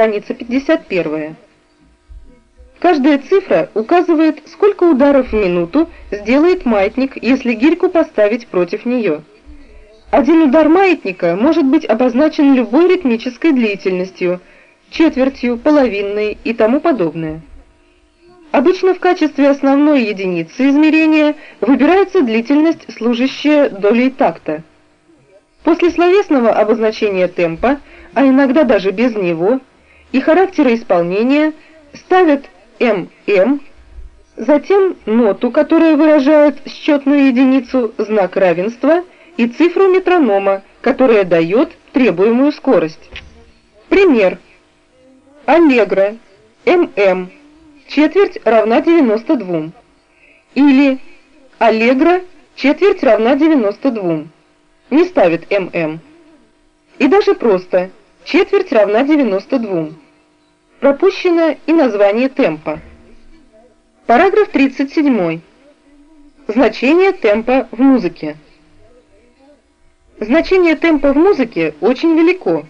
страница 51. Каждая цифра указывает, сколько ударов в минуту сделает маятник, если гирьку поставить против нее. Один удар маятника может быть обозначен любой ритмической длительностью, четвертью, половинной и тому подобное. Обычно в качестве основной единицы измерения выбирается длительность, служащая долей такта. После словесного обозначения темпа, а иногда даже без него, и характера исполнения ставят ММ, затем ноту, которая выражает счетную единицу, знак равенства и цифру метронома, которая дает требуемую скорость. Пример. Аллегро, ММ, четверть равна 92. Или Аллегро, четверть равна 92. Не ставит ММ. И даже просто четверть равна 92. Пропущено и название темпа. Параграф 37. Значение темпа в музыке. Значение темпа в музыке очень велико,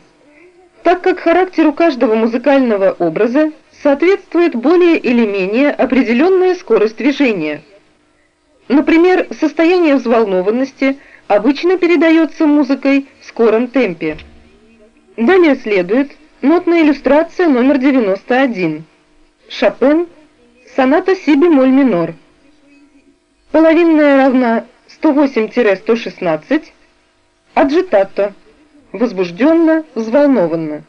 так как характеру каждого музыкального образа соответствует более или менее определенная скорость движения. Например, состояние взволнованности обычно передается музыкой в скором темпе. Далее следует Нотная иллюстрация номер 91. Шопен. Соната си бемоль минор. Половинная равна 108-116. Аджитато. Возбужденно, взволнованно.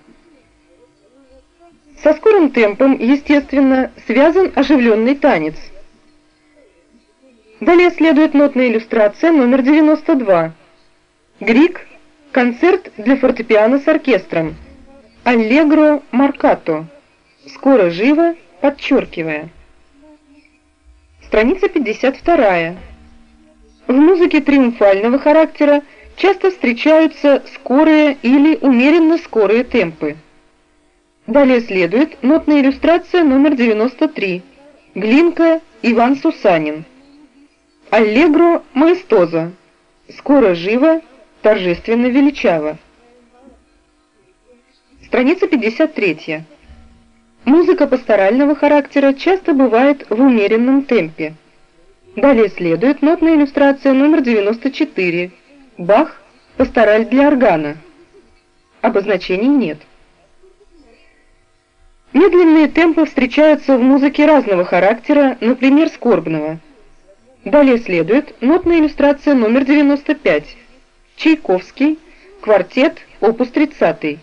Со скорым темпом, естественно, связан оживленный танец. Далее следует нотная иллюстрация номер 92. Грик. Концерт для фортепиано с оркестром. Аллегро маркато. Скоро живо, подчеркивая. Страница 52. В музыке триумфального характера часто встречаются скорые или умеренно скорые темпы. Далее следует нотная иллюстрация номер 93. Глинка Иван Сусанин. Аллегро маэстоза. Скоро живо, торжественно величаво. Страница 53. Музыка пасторального характера часто бывает в умеренном темпе. Далее следует нотная иллюстрация номер 94. Бах, пастораль для органа. Обозначений нет. Медленные темпы встречаются в музыке разного характера, например, скорбного. Далее следует нотная иллюстрация номер 95. Чайковский, квартет, опус 30.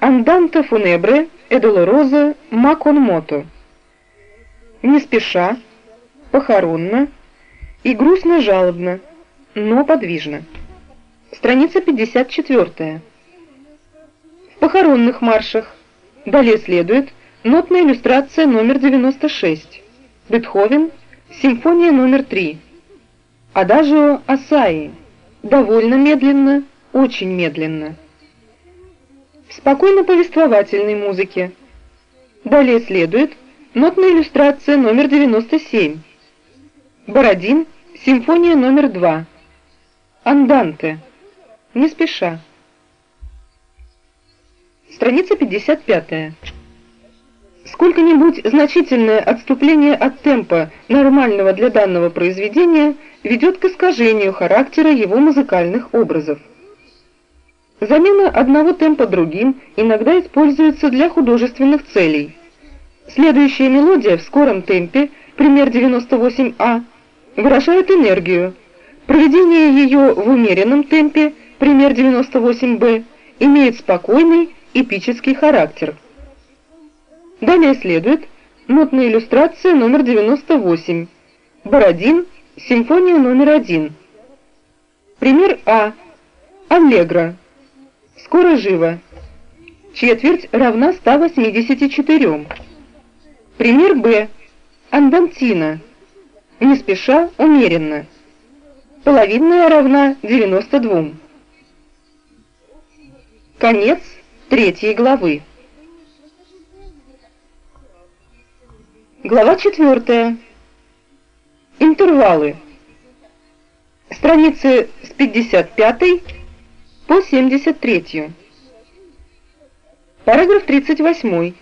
Анданте фунебре ma con moto. Не спеша, похоронно и грустно-жалобно, но подвижно. Страница 54. В похоронных маршах далее следует нотная иллюстрация номер 96. Бетховен, симфония номер 3. Адажио Асаи. Довольно медленно, очень медленно спокойно-повествовательной музыке. Далее следует нотная иллюстрация номер 97. Бородин, симфония номер 2. Анданте. Не спеша. Страница 55. Сколько-нибудь значительное отступление от темпа, нормального для данного произведения, ведет к искажению характера его музыкальных образов. Замена одного темпа другим иногда используется для художественных целей. Следующая мелодия в скором темпе, пример 98А, выражает энергию. Проведение ее в умеренном темпе, пример 98Б, имеет спокойный эпический характер. Далее следует нотная иллюстрация номер 98. Бородин, симфония номер 1. Пример А. Аллегро. Скоро живо. Четверть равна 184. Пример Б. Андантина. Не спеша, умеренно. Половинная равна 92. Конец третьей главы. Глава четвертая. Интервалы. Страницы с 55 по 73. Параграф 38.